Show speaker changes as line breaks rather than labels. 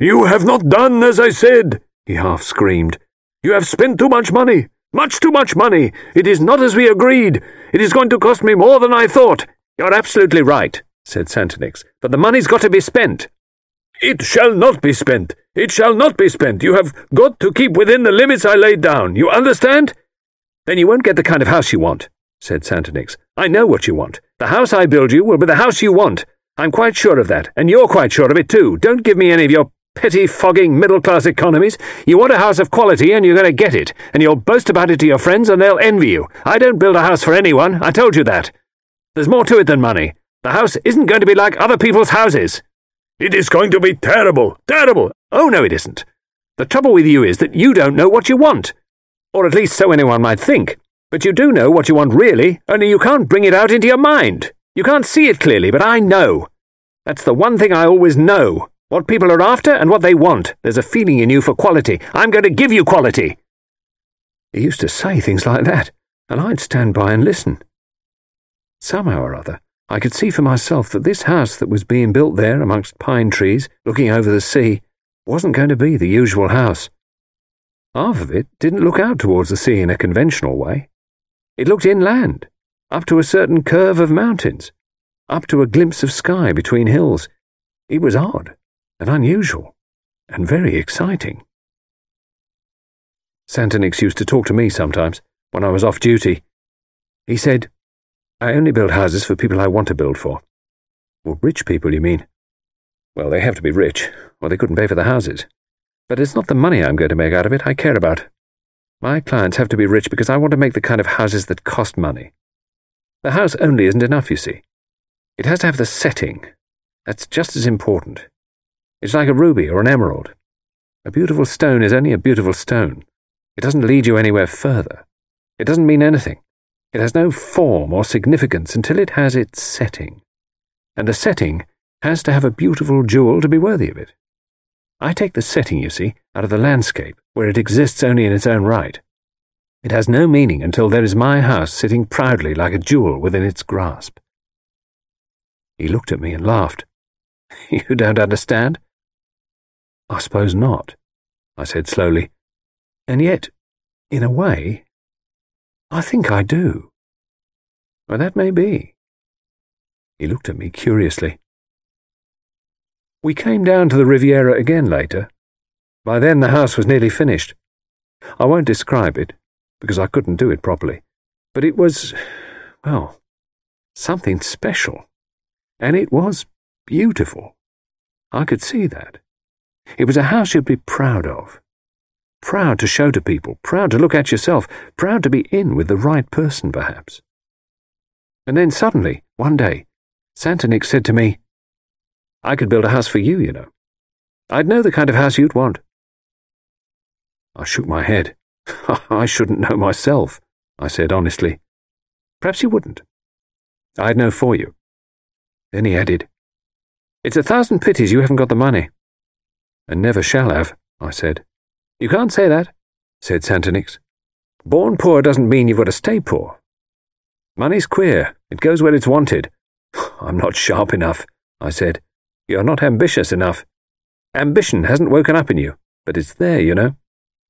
You have not done as I said, he half screamed. You have spent too much money. Much too much money. It is not as we agreed. It is going to cost me more than I thought.
You're absolutely right, said Santonix, but the money's got to be spent.
It shall not be spent. It shall not be spent. You have got to keep within the limits I laid down. You understand?
Then you won't get the kind of house you want, said Santonix. I know what you want. The house I build you will be the house you want. I'm quite sure of that, and you're quite sure of it too. Don't give me any of your petty-fogging middle-class economies. You want a house of quality, and you're going to get it, and you'll boast about it to your friends, and they'll envy you. I don't build a house for anyone, I told you that. There's more to it than money. The house isn't going to be like other people's houses.
It is going to be terrible, terrible.
Oh, no, it isn't. The trouble with you is that you don't know what you want. Or at least so anyone might think. But you do know what you want really, only you can't bring it out into your mind. You can't see it clearly, but I know. That's the one thing I always know. What people are after and what they want. There's a feeling in you for quality. I'm going to give you quality. He used to say things like that, and I'd stand by and listen. Somehow or other, I could see for myself that this house that was being built there amongst pine trees, looking over the sea, wasn't going to be the usual house. Half of it didn't look out towards the sea in a conventional way. It looked inland, up to a certain curve of mountains, up to a glimpse of sky between hills. It was odd and unusual, and very exciting. Santonix used to talk to me sometimes, when I was off duty. He said, I only build houses for people I want to build for. Well, rich people, you mean? Well, they have to be rich, or they couldn't pay for the houses. But it's not the money I'm going to make out of it I care about. My clients have to be rich because I want to make the kind of houses that cost money. The house only isn't enough, you see. It has to have the setting. That's just as important. It's like a ruby or an emerald. A beautiful stone is only a beautiful stone. It doesn't lead you anywhere further. It doesn't mean anything. It has no form or significance until it has its setting. And the setting has to have a beautiful jewel to be worthy of it. I take the setting, you see, out of the landscape, where it exists only in its own right. It has no meaning until there is my house sitting proudly like a jewel within its grasp. He looked at me and laughed. You don't understand? I suppose not, I said slowly. And yet, in a way, I think I do. Well, that may be. He looked at me curiously. We came down to the Riviera again later. By then the house was nearly finished. I won't describe it, because I couldn't do it properly. But it was, well, something special. And it was beautiful. I could see that. It was a house you'd be proud of. Proud to show to people, proud to look at yourself, proud to be in with the right person, perhaps. And then suddenly, one day, Santonix said to me, I could build a house for you, you know. I'd know the kind of house you'd want. I shook my head. I shouldn't know myself, I said honestly. Perhaps you wouldn't. I'd know for you. Then he added, It's a thousand pities you haven't got the money and never shall have, I said. You can't say that, said Santonix. Born poor doesn't mean you've got to stay poor. Money's queer. It goes where it's wanted. I'm not sharp enough, I said. You're not ambitious enough. Ambition hasn't woken up in you, but it's there, you know.